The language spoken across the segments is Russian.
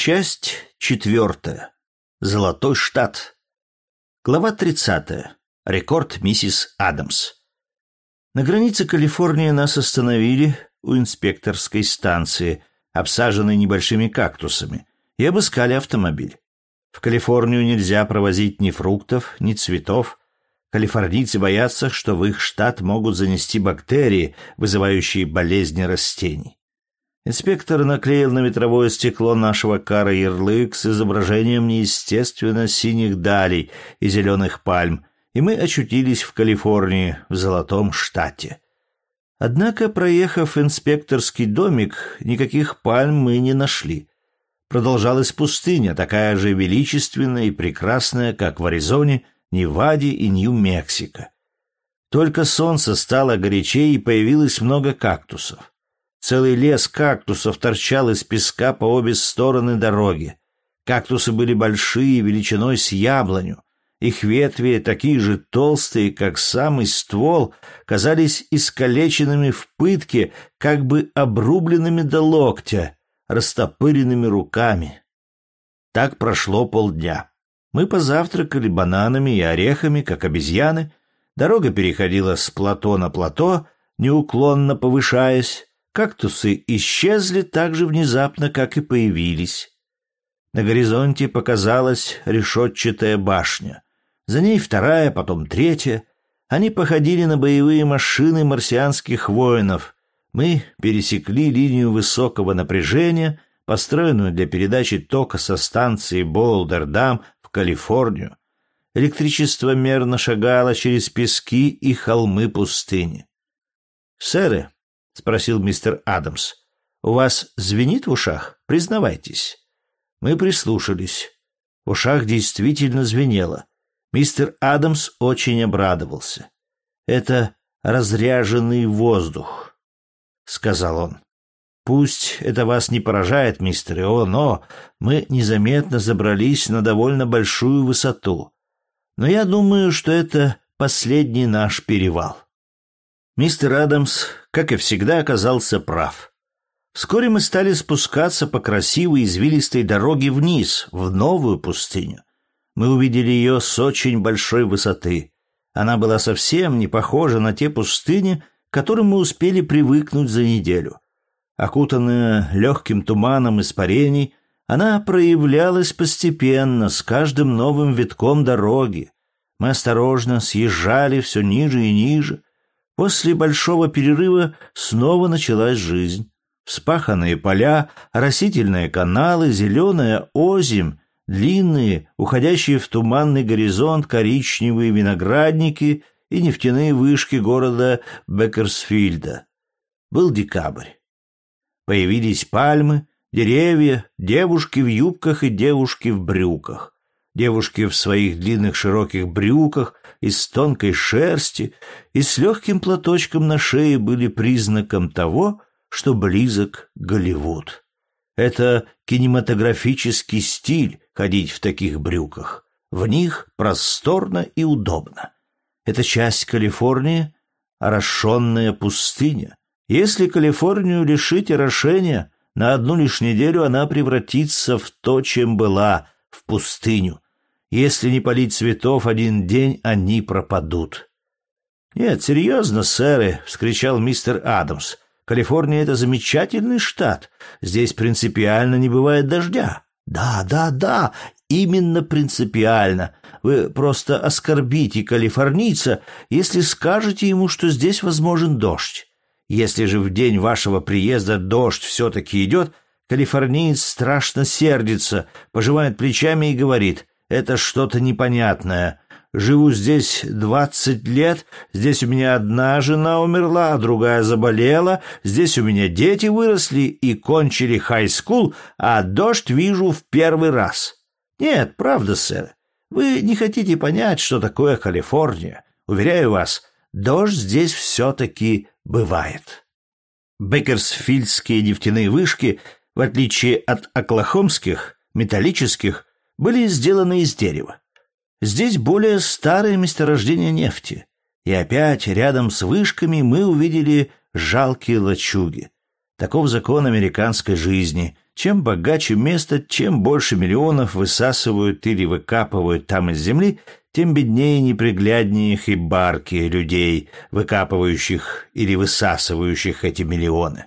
Часть четвертая. Золотой штат. Глава тридцатая. Рекорд миссис Адамс. На границе Калифорнии нас остановили у инспекторской станции, обсаженной небольшими кактусами, и обыскали автомобиль. В Калифорнию нельзя провозить ни фруктов, ни цветов. Калифорнийцы боятся, что в их штат могут занести бактерии, вызывающие болезни растений. Инспектор наклеил на ветровое стекло нашего кара ярлык с изображением неестественно синих далей и зеленых пальм, и мы очутились в Калифорнии, в золотом штате. Однако, проехав инспекторский домик, никаких пальм мы не нашли. Продолжалась пустыня, такая же величественная и прекрасная, как в Аризоне, Неваде и Нью-Мексико. Только солнце стало горячее и появилось много кактусов. Целый лес кактусов торчал из песка по обе стороны дороги. Кактусы были большие, величиной с яблоню. Их ветви, такие же толстые, как самый ствол, казались искалеченными в пытке, как бы обрубленными до локтя, растопыренными руками. Так прошло полдня. Мы позавтракали бананами и орехами, как обезьяны. Дорога переходила с плато на плато, неуклонно повышаясь. Кактусы исчезли так же внезапно, как и появились. На горизонте показалась решетчатая башня. За ней вторая, потом третья. Они походили на боевые машины марсианских воинов. Мы пересекли линию высокого напряжения, построенную для передачи тока со станции Болдердам в Калифорнию. Электричество мерно шагало через пески и холмы пустыни. «Сэры», спросил мистер Адамс. У вас звенит в ушах? Признавайтесь. Мы прислушались. В ушах действительно звенело. Мистер Адамс очень обрадовался. Это разряженный воздух, сказал он. Пусть это вас не поражает, мистер Ио, но мы незаметно забрались на довольно большую высоту. Но я думаю, что это последний наш перевал. Мистер Адамс, как и всегда, оказался прав. Вскоре мы стали спускаться по красивой извилистой дороге вниз, в новую пустыню. Мы увидели ее с очень большой высоты. Она была совсем не похожа на те пустыни, к которым мы успели привыкнуть за неделю. Окутанная легким туманом испарений, она проявлялась постепенно, с каждым новым витком дороги. Мы осторожно съезжали все ниже и ниже, После большого перерыва снова началась жизнь. Вспаханные поля, растительные каналы, зеленая озимь, длинные, уходящие в туманный горизонт коричневые виноградники и нефтяные вышки города Беккерсфильда. Был декабрь. Появились пальмы, деревья, девушки в юбках и девушки в брюках. Девушки в своих длинных широких брюках из тонкой шерсти и с легким платочком на шее были признаком того, что близок Голливуд. Это кинематографический стиль ходить в таких брюках. В них просторно и удобно. Это часть Калифорнии — орошенная пустыня. Если Калифорнию лишить орошения, на одну лишь неделю она превратится в то, чем была, в пустыню — если не полить цветов один день, они пропадут. «Нет, серьезно, сэры!» — вскричал мистер Адамс. «Калифорния — это замечательный штат. Здесь принципиально не бывает дождя». «Да, да, да, именно принципиально. Вы просто оскорбите калифорнийца, если скажете ему, что здесь возможен дождь. Если же в день вашего приезда дождь все-таки идет, калифорниец страшно сердится, пожимает плечами и говорит — это что-то непонятное. Живу здесь двадцать лет, здесь у меня одна жена умерла, а другая заболела, здесь у меня дети выросли и кончили хай-скул, а дождь вижу в первый раз. Нет, правда, сэр. Вы не хотите понять, что такое Калифорния. Уверяю вас, дождь здесь все-таки бывает. Беккерсфильдские нефтяные вышки, в отличие от оклахомских, металлических, были сделаны из дерева. Здесь более старое месторождение нефти. И опять рядом с вышками мы увидели жалкие лачуги. Таков закон американской жизни. Чем богаче место, чем больше миллионов высасывают или выкапывают там из земли, тем беднее и непригляднее их и барки людей, выкапывающих или высасывающих эти миллионы.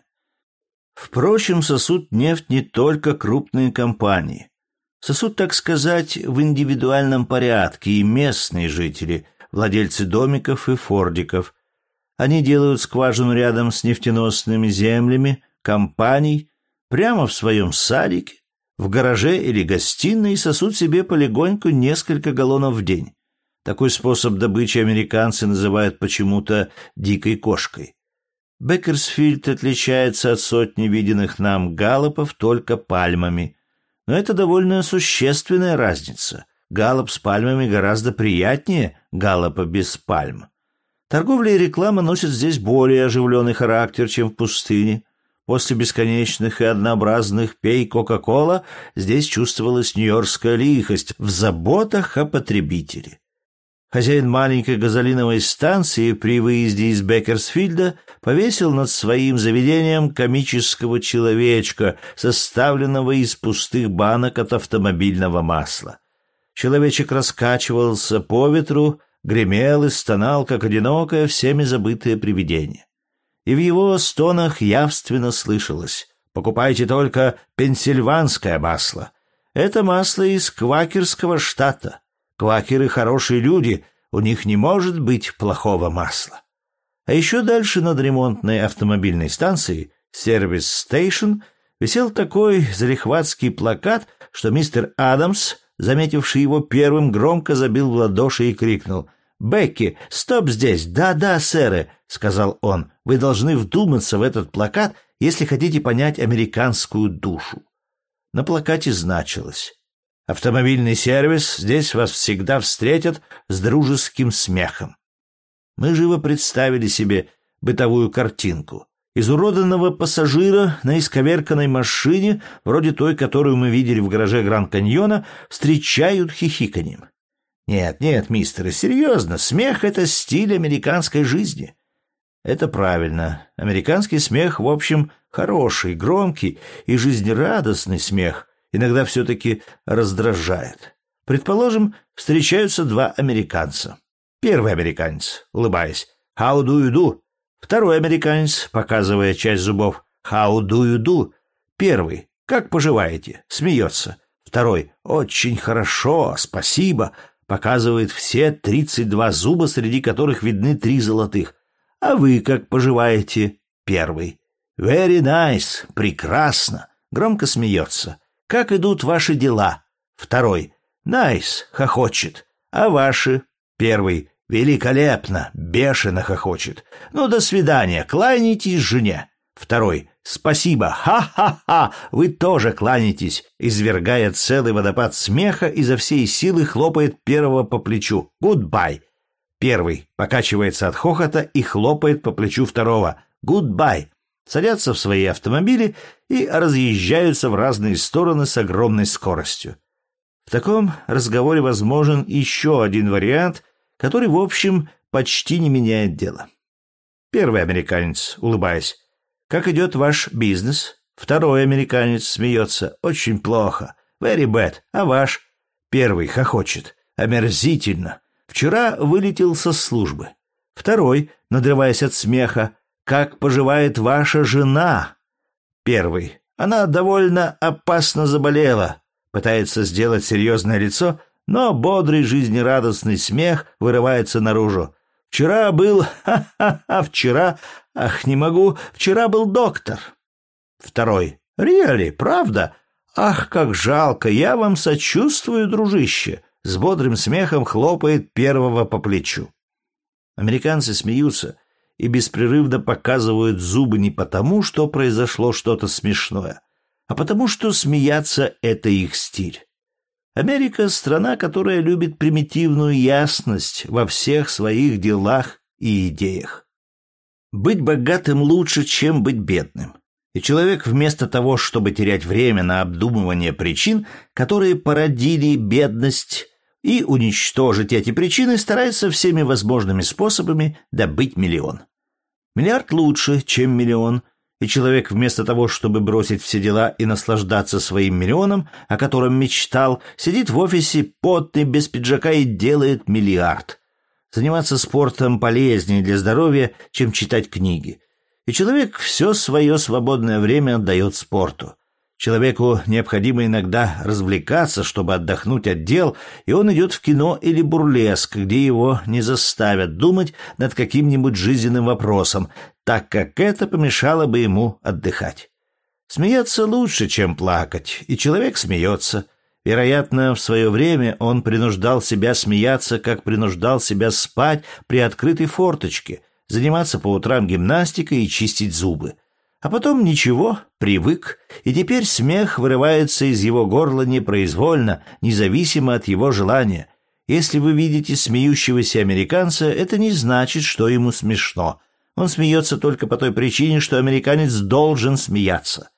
Впрочем, сосуд нефть не только крупные компании. Сосуд, так сказать, в индивидуальном порядке и местные жители, владельцы домиков и фордиков. Они делают скважину рядом с нефтеносными землями, компаний, прямо в своем садике, в гараже или гостиной и сосут себе полегоньку несколько галлонов в день. Такой способ добычи американцы называют почему-то «дикой кошкой». Беккерсфильд отличается от сотни виденных нам галлопов только пальмами. Но это довольно существенная разница. Галлоп с пальмами гораздо приятнее галлопа без пальм. Торговля и реклама носят здесь более оживленный характер, чем в пустыне. После бесконечных и однообразных «пей Кока-Кола» здесь чувствовалась нью-йоркская лихость в заботах о потребителе. Хозяин маленькой газолиновой станции при выезде из Беккерсфилда повесил над своим заведением комического человечка, составленного из пустых банок от автомобильного масла. Человечек раскачивался по ветру, гремел и стонал, как одинокое, всеми забытое привидение. И в его стонах явственно слышалось «Покупайте только пенсильванское масло». Это масло из квакерского штата. Квакеры хорошие люди, у них не может быть плохого масла. А еще дальше над ремонтной автомобильной станцией «Сервис Стейшн» висел такой залихватский плакат, что мистер Адамс, заметивший его первым, громко забил в ладоши и крикнул «Бекки, стоп здесь! Да-да, сэры!» — сказал он. «Вы должны вдуматься в этот плакат, если хотите понять американскую душу». На плакате значилось Автомобильный сервис здесь вас всегда встретят с дружеским смехом. Мы живо представили себе бытовую картинку. Изуроданного пассажира на исковерканной машине, вроде той, которую мы видели в гараже Гранд-Каньона, встречают хихиканьем. Нет, нет, мистеры, серьезно, смех — это стиль американской жизни. Это правильно. Американский смех, в общем, хороший, громкий и жизнерадостный смех, иногда все-таки раздражает. Предположим, встречаются два американца. Первый американец, улыбаясь, «How do you do?» Второй американец, показывая часть зубов, «How do you do?» Первый, «Как поживаете?» Смеется. Второй, «Очень хорошо, спасибо», показывает все тридцать два зуба, среди которых видны три золотых. «А вы как поживаете?» Первый, «Very nice, прекрасно», громко смеется. Как идут ваши дела? Второй. Nice, хохочет. А ваши? Первый. Великолепно, бешено хохочет. Ну, до свидания, кланяйтесь жене. Второй. Спасибо, ха-ха-ха, вы тоже кланяйтесь, извергая целый водопад смеха изо всей силы хлопает первого по плечу. Goodbye. Первый покачивается от хохота и хлопает по плечу второго. Goodbye садятся в свои автомобили и разъезжаются в разные стороны с огромной скоростью. В таком разговоре возможен еще один вариант, который, в общем, почти не меняет дело. Первый американец, улыбаясь. «Как идет ваш бизнес?» Второй американец смеется. «Очень плохо. Very bad. А ваш?» Первый хохочет. «Омерзительно. Вчера вылетел со службы». Второй, надрываясь от смеха, как поживает ваша жена?» Первый. Она довольно опасно заболела. Пытается сделать серьезное лицо, но бодрый жизнерадостный смех вырывается наружу. «Вчера был... Ха-ха-ха! Вчера... Ах, не могу! Вчера был доктор!» Второй. «Реали, правда? Ах, как жалко! Я вам сочувствую, дружище!» С бодрым смехом хлопает первого по плечу. Американцы смеются, и беспрерывно показывают зубы не потому, что произошло что-то смешное, а потому что смеяться — это их стиль. Америка — страна, которая любит примитивную ясность во всех своих делах и идеях. Быть богатым лучше, чем быть бедным. И человек вместо того, чтобы терять время на обдумывание причин, которые породили бедность, и уничтожить эти причины, старается всеми возможными способами добыть миллион. Миллиард лучше, чем миллион, и человек вместо того, чтобы бросить все дела и наслаждаться своим миллионом, о котором мечтал, сидит в офисе потный, без пиджака и делает миллиард. Заниматься спортом полезнее для здоровья, чем читать книги. И человек все свое свободное время отдает спорту. Человеку необходимо иногда развлекаться, чтобы отдохнуть от дел, и он идет в кино или бурлеск, где его не заставят думать над каким-нибудь жизненным вопросом, так как это помешало бы ему отдыхать. Смеяться лучше, чем плакать, и человек смеется. Вероятно, в свое время он принуждал себя смеяться, как принуждал себя спать при открытой форточке, заниматься по утрам гимнастикой и чистить зубы. А потом ничего, привык, и теперь смех вырывается из его горла непроизвольно, независимо от его желания. Если вы видите смеющегося американца, это не значит, что ему смешно. Он смеется только по той причине, что американец должен смеяться.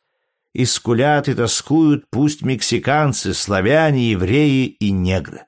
И скулят и тоскуют пусть мексиканцы, славяне, евреи и негры.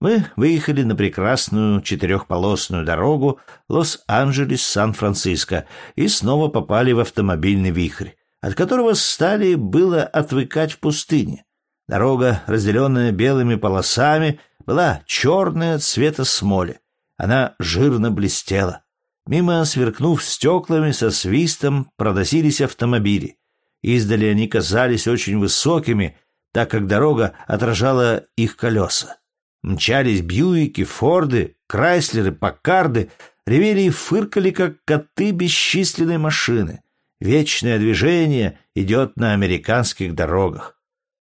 Мы выехали на прекрасную четырехполосную дорогу Лос-Анджелес-Сан-Франциско и снова попали в автомобильный вихрь, от которого стали было отвыкать в пустыне. Дорога, разделенная белыми полосами, была черная цвета смоли. Она жирно блестела. Мимо, сверкнув стеклами, со свистом проносились автомобили. Издали они казались очень высокими, так как дорога отражала их колеса. Мчались Бьюики, Форды, Крайслеры, Паккарды, ревели и фыркали, как коты бесчисленной машины. Вечное движение идет на американских дорогах.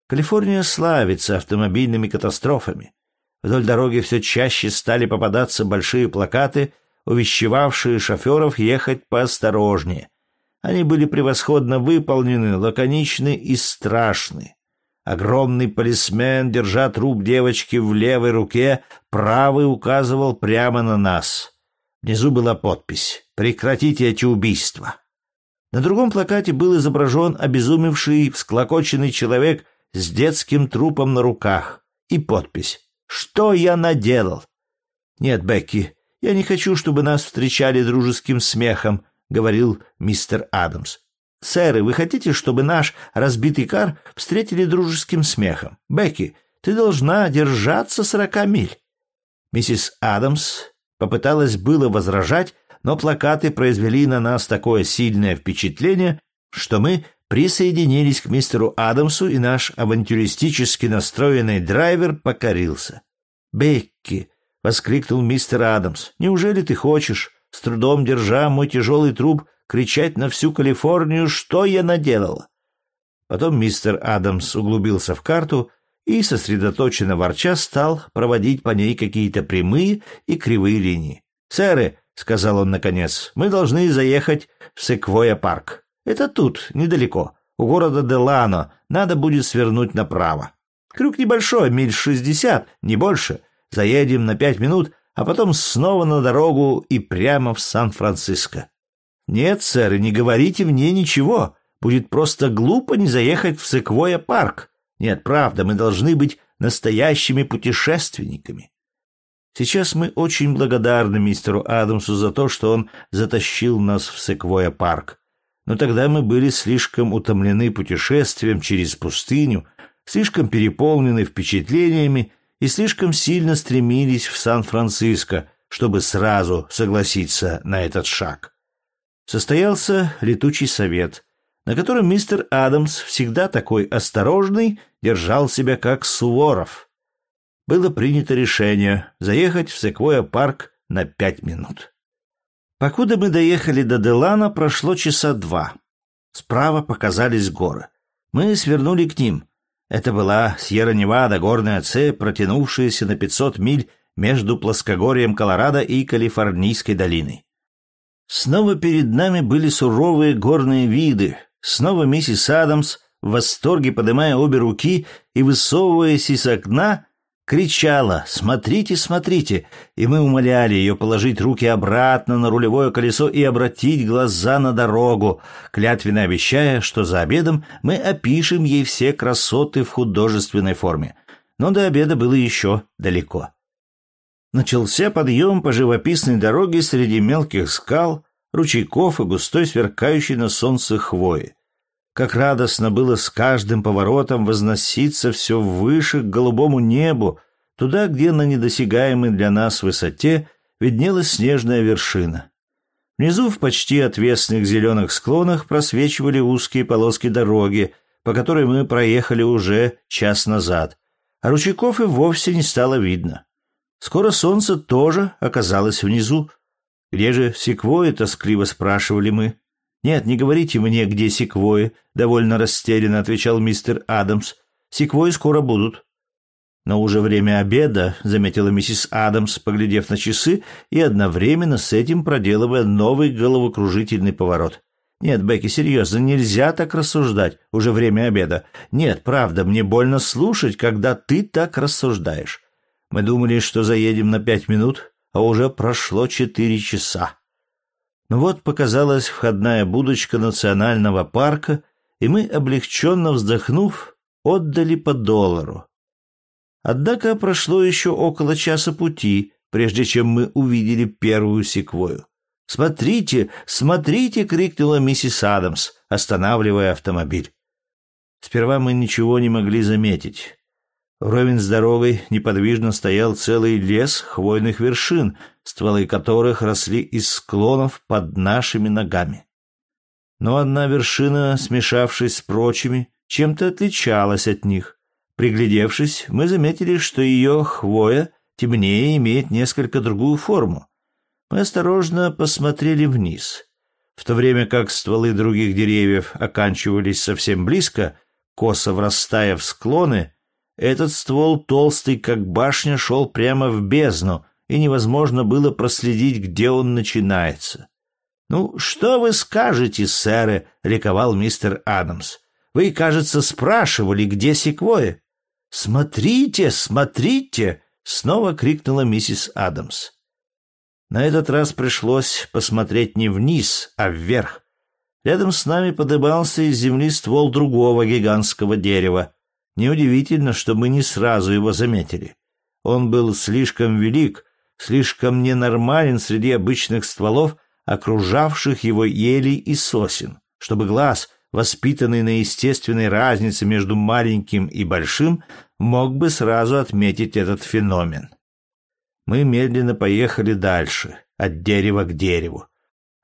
Калифорния славится автомобильными катастрофами. Вдоль дороги все чаще стали попадаться большие плакаты, увещевавшие шоферов ехать поосторожнее. Они были превосходно выполнены, лаконичны и страшны. Огромный полисмен, держа труп девочки в левой руке, правый указывал прямо на нас. Внизу была подпись «Прекратите эти убийства». На другом плакате был изображен обезумевший, всклокоченный человек с детским трупом на руках и подпись «Что я наделал?» «Нет, Бекки, я не хочу, чтобы нас встречали дружеским смехом», — говорил мистер Адамс. «Сэры, вы хотите, чтобы наш разбитый кар встретили дружеским смехом? Бекки, ты должна держаться сорока миль». Миссис Адамс попыталась было возражать, но плакаты произвели на нас такое сильное впечатление, что мы присоединились к мистеру Адамсу, и наш авантюристически настроенный драйвер покорился. «Бекки!» — воскликнул мистер Адамс. «Неужели ты хочешь, с трудом держа мой тяжелый труп, кричать на всю Калифорнию, что я наделала. Потом мистер Адамс углубился в карту и, сосредоточенно ворча, стал проводить по ней какие-то прямые и кривые линии. «Сэры», — сказал он наконец, — «мы должны заехать в Секвоя-парк. Это тут, недалеко, у города Делано, надо будет свернуть направо. Крюк небольшой, миль шестьдесят, не больше. Заедем на пять минут, а потом снова на дорогу и прямо в Сан-Франциско. «Нет, сэр, и не говорите мне ничего. Будет просто глупо не заехать в Секвоя-парк. Нет, правда, мы должны быть настоящими путешественниками». Сейчас мы очень благодарны мистеру Адамсу за то, что он затащил нас в Секвоя-парк. Но тогда мы были слишком утомлены путешествием через пустыню, слишком переполнены впечатлениями и слишком сильно стремились в Сан-Франциско, чтобы сразу согласиться на этот шаг состоялся летучий совет, на котором мистер Адамс, всегда такой осторожный, держал себя как Суворов. Было принято решение заехать в Секвоя-парк на пять минут. Покуда мы доехали до Делана, прошло часа два. Справа показались горы. Мы свернули к ним. Это была Сьерра-Невада, горная цепь, протянувшаяся на 500 миль между плоскогорьем Колорадо и Калифорнийской долиной. Снова перед нами были суровые горные виды. Снова миссис Адамс, в восторге поднимая обе руки и высовываясь из окна, кричала «Смотрите, смотрите!» И мы умоляли ее положить руки обратно на рулевое колесо и обратить глаза на дорогу, клятвенно обещая, что за обедом мы опишем ей все красоты в художественной форме. Но до обеда было еще далеко. Начался подъем по живописной дороге среди мелких скал, ручейков и густой сверкающей на солнце хвои. Как радостно было с каждым поворотом возноситься все выше к голубому небу, туда, где на недосягаемой для нас высоте виднелась снежная вершина. Внизу в почти отвесных зеленых склонах просвечивали узкие полоски дороги, по которой мы проехали уже час назад, а ручейков и вовсе не стало видно. Скоро солнце тоже оказалось внизу. «Где же секвои?» — тоскливо спрашивали мы. «Нет, не говорите мне, где секвои», — довольно растерянно отвечал мистер Адамс. «Секвои скоро будут». «Но уже время обеда», — заметила миссис Адамс, поглядев на часы и одновременно с этим проделывая новый головокружительный поворот. «Нет, Бекки, серьезно, нельзя так рассуждать. Уже время обеда. Нет, правда, мне больно слушать, когда ты так рассуждаешь. Мы думали, что заедем на пять минут, а уже прошло четыре часа». Ну вот показалась входная будочка национального парка, и мы, облегченно вздохнув, отдали по доллару. Однако прошло еще около часа пути, прежде чем мы увидели первую секвою. «Смотрите, смотрите!» — крикнула миссис Адамс, останавливая автомобиль. Сперва мы ничего не могли заметить. Вровень с дорогой неподвижно стоял целый лес хвойных вершин, стволы которых росли из склонов под нашими ногами. Но одна вершина, смешавшись с прочими, чем-то отличалась от них. Приглядевшись, мы заметили, что ее хвоя темнее имеет несколько другую форму. Мы осторожно посмотрели вниз. В то время как стволы других деревьев оканчивались совсем близко, косо врастая в склоны, этот ствол, толстый как башня, шел прямо в бездну, и невозможно было проследить, где он начинается. «Ну, что вы скажете, сэры?» — ликовал мистер Адамс. «Вы, кажется, спрашивали, где секвоя?» «Смотрите, смотрите!» — снова крикнула миссис Адамс. На этот раз пришлось посмотреть не вниз, а вверх. Рядом с нами подымался из земли ствол другого гигантского дерева. Неудивительно, что мы не сразу его заметили. Он был слишком велик, слишком ненормален среди обычных стволов, окружавших его елей и сосен, чтобы глаз — воспитанный на естественной разнице между маленьким и большим, мог бы сразу отметить этот феномен. Мы медленно поехали дальше, от дерева к дереву.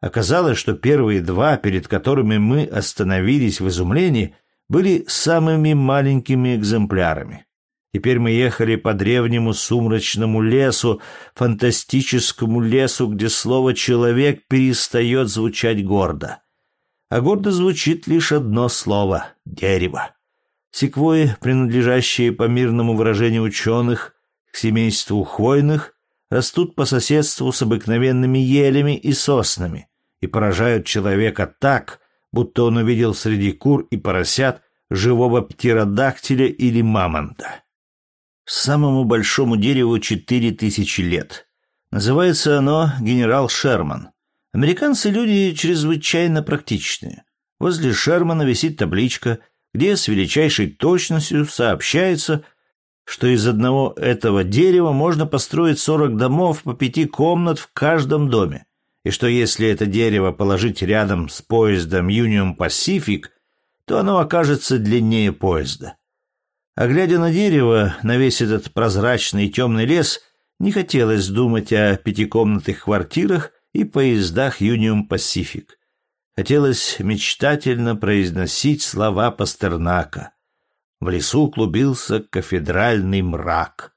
Оказалось, что первые два, перед которыми мы остановились в изумлении, были самыми маленькими экземплярами. Теперь мы ехали по древнему сумрачному лесу, фантастическому лесу, где слово «человек» перестает звучать гордо а гордо звучит лишь одно слово — дерево. Секвои, принадлежащие по мирному выражению ученых к семейству хвойных, растут по соседству с обыкновенными елями и соснами и поражают человека так, будто он увидел среди кур и поросят живого птеродактиля или мамонта. Самому большому дереву четыре тысячи лет. Называется оно генерал Шерман. Американцы люди чрезвычайно практичные. Возле Шермана висит табличка, где с величайшей точностью сообщается, что из одного этого дерева можно построить 40 домов по пяти комнат в каждом доме, и что если это дерево положить рядом с поездом Union Pacific, то оно окажется длиннее поезда. А глядя на дерево, на весь этот прозрачный и темный лес, не хотелось думать о пятикомнатных квартирах и поездах Union Pacific. Хотелось мечтательно произносить слова Пастернака. В лесу клубился кафедральный мрак.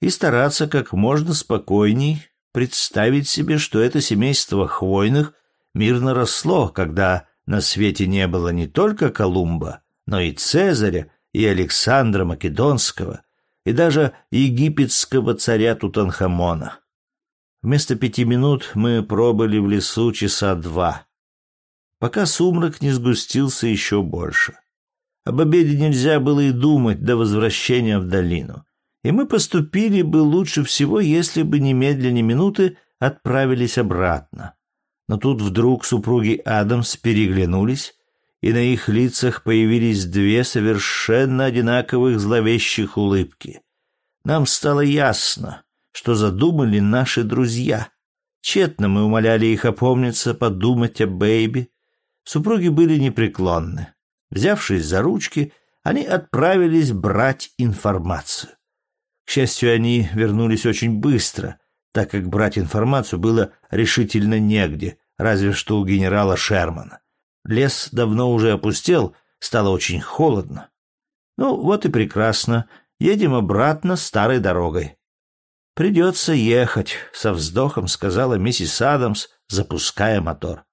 И стараться как можно спокойней представить себе, что это семейство хвойных мирно росло, когда на свете не было не только Колумба, но и Цезаря, и Александра Македонского, и даже египетского царя Тутанхамона. Вместо пяти минут мы пробыли в лесу часа два, пока сумрак не сгустился еще больше. Об обеде нельзя было и думать до возвращения в долину, и мы поступили бы лучше всего, если бы немедленно минуты отправились обратно. Но тут вдруг супруги Адамс переглянулись, и на их лицах появились две совершенно одинаковых зловещих улыбки. Нам стало ясно, что задумали наши друзья. Тщетно мы умоляли их опомниться, подумать о Бэйби. Супруги были непреклонны. Взявшись за ручки, они отправились брать информацию. К счастью, они вернулись очень быстро, так как брать информацию было решительно негде, разве что у генерала Шермана. Лес давно уже опустел, стало очень холодно. Ну, вот и прекрасно. Едем обратно старой дорогой. Придется ехать, со вздохом сказала миссис Адамс, запуская мотор.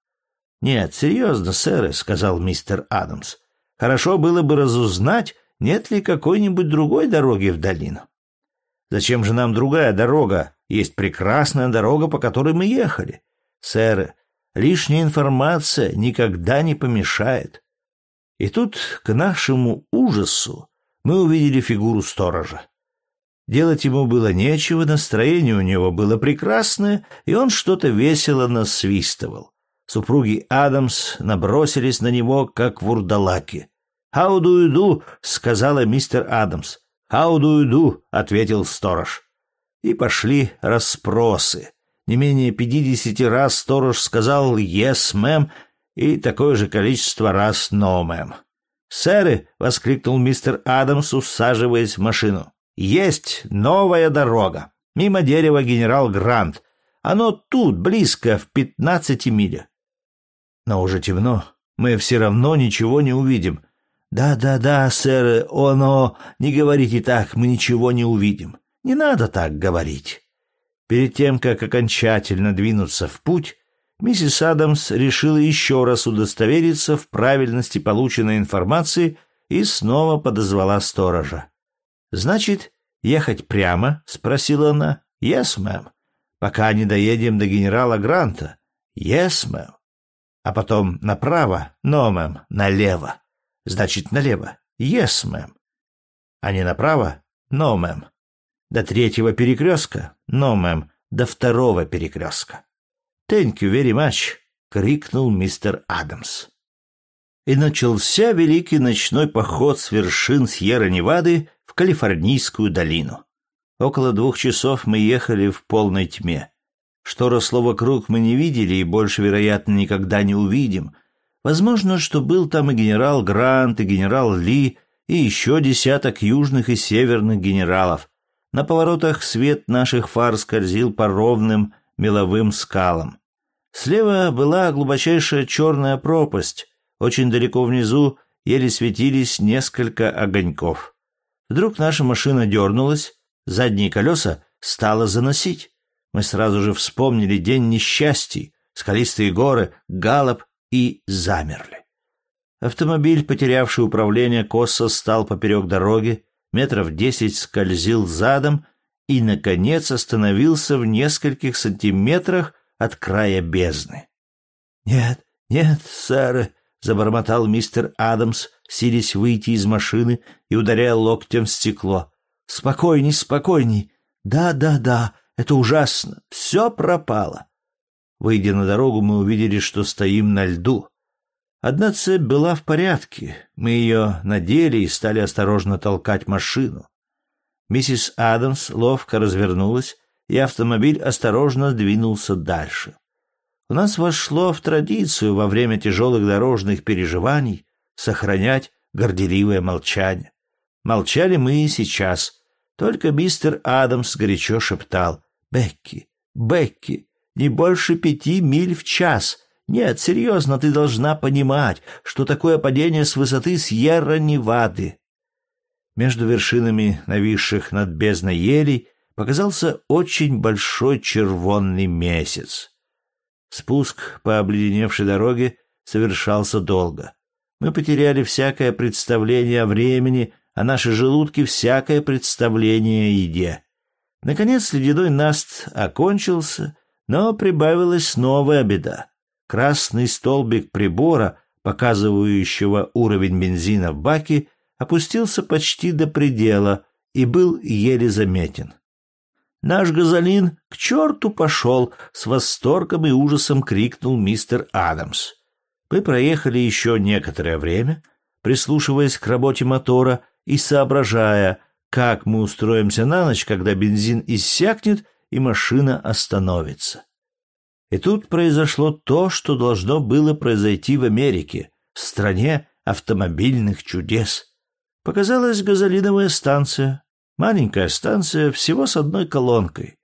Нет, серьезно, сэр, сказал мистер Адамс. Хорошо было бы разузнать, нет ли какой-нибудь другой дороги в долину. Зачем же нам другая дорога? Есть прекрасная дорога, по которой мы ехали. Сэр, лишняя информация никогда не помешает. И тут, к нашему ужасу, мы увидели фигуру сторожа. Делать ему было нечего, настроение у него было прекрасное, и он что-то весело насвистывал. Супруги Адамс набросились на него, как вурдалаки. «How do you do?» — сказала мистер Адамс. «How do you do?» — ответил сторож. И пошли расспросы. Не менее пятидесяти раз сторож сказал «yes, мэм» и такое же количество раз «no, мэм». «Сэры!» — воскликнул мистер Адамс, усаживаясь в машину. «Есть новая дорога. Мимо дерева генерал Грант. Оно тут, близко, в пятнадцати милях. Но уже темно. Мы все равно ничего не увидим. Да-да-да, сэр, оно... Не говорите так, мы ничего не увидим. Не надо так говорить. Перед тем, как окончательно двинуться в путь, миссис Адамс решила еще раз удостовериться в правильности полученной информации и снова подозвала сторожа. «Значит, ехать прямо?» — спросила она. «Yes, мэм. Пока не доедем до генерала Гранта». «Yes, мэм а потом направо, но, мэм, налево. Значит, налево. Yes, мэм. А не направо? No, мэм. До третьего перекрестка? No, мэм. До второго перекрестка. Thank you very much, крикнул мистер Адамс. И начался великий ночной поход с вершин Сьерра-Невады в Калифорнийскую долину. Около двух часов мы ехали в полной тьме. Что росло вокруг, мы не видели и больше, вероятно, никогда не увидим. Возможно, что был там и генерал Грант, и генерал Ли, и еще десяток южных и северных генералов. На поворотах свет наших фар скользил по ровным меловым скалам. Слева была глубочайшая черная пропасть. Очень далеко внизу еле светились несколько огоньков. Вдруг наша машина дернулась, задние колеса стало заносить. Мы сразу же вспомнили день несчастий, скалистые горы, галоп и замерли. Автомобиль, потерявший управление, косо стал поперек дороги, метров десять скользил задом и, наконец, остановился в нескольких сантиметрах от края бездны. «Нет, нет, сэр», — забормотал мистер Адамс, силясь выйти из машины и ударяя локтем в стекло. «Спокойней, спокойней. Да, да, да, это ужасно. Все пропало. Выйдя на дорогу, мы увидели, что стоим на льду. Одна цепь была в порядке. Мы ее надели и стали осторожно толкать машину. Миссис Адамс ловко развернулась, и автомобиль осторожно двинулся дальше. У нас вошло в традицию во время тяжелых дорожных переживаний сохранять горделивое молчание. Молчали мы и сейчас. Только мистер Адамс горячо шептал Бекки, Бекки, не больше пяти миль в час. Нет, серьезно, ты должна понимать, что такое падение с высоты Сьерра-Невады. Между вершинами нависших над бездной елей показался очень большой червонный месяц. Спуск по обледеневшей дороге совершался долго. Мы потеряли всякое представление о времени, а наши желудки всякое представление о еде. Наконец ледяной наст окончился, но прибавилась новая беда. Красный столбик прибора, показывающего уровень бензина в баке, опустился почти до предела и был еле заметен. «Наш газолин к черту пошел!» — с восторгом и ужасом крикнул мистер Адамс. Мы проехали еще некоторое время, прислушиваясь к работе мотора и соображая, как мы устроимся на ночь, когда бензин иссякнет и машина остановится. И тут произошло то, что должно было произойти в Америке, в стране автомобильных чудес. Показалась газолиновая станция, маленькая станция всего с одной колонкой.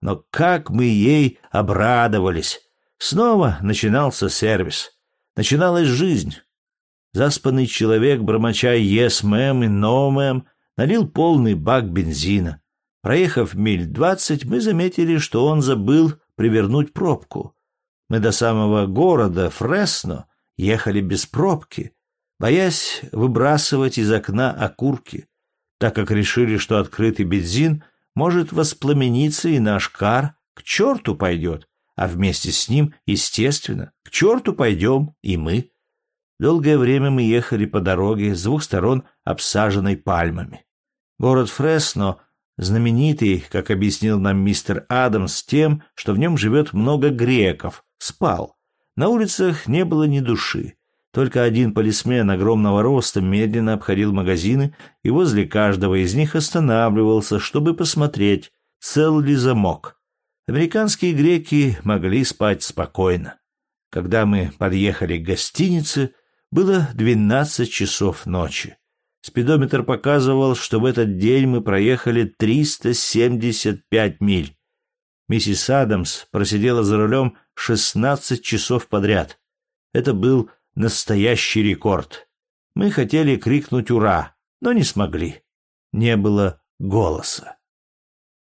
Но как мы ей обрадовались! Снова начинался сервис, начиналась жизнь. Заспанный человек, бормоча «Yes, мэм» и «No, мэм», налил полный бак бензина. Проехав миль двадцать, мы заметили, что он забыл привернуть пробку. Мы до самого города Фресно ехали без пробки, боясь выбрасывать из окна окурки, так как решили, что открытый бензин может воспламениться и наш кар к черту пойдет, а вместе с ним, естественно, к черту пойдем и мы. Долгое время мы ехали по дороге с двух сторон обсаженной пальмами. Город Фресно знаменитый, как объяснил нам мистер Адамс, тем, что в нем живет много греков, спал. На улицах не было ни души. Только один полисмен огромного роста медленно обходил магазины и возле каждого из них останавливался, чтобы посмотреть, цел ли замок. Американские греки могли спать спокойно. Когда мы подъехали к гостинице, было двенадцать часов ночи. Спидометр показывал, что в этот день мы проехали 375 миль. Миссис Адамс просидела за рулем 16 часов подряд. Это был настоящий рекорд. Мы хотели крикнуть «Ура!», но не смогли. Не было голоса.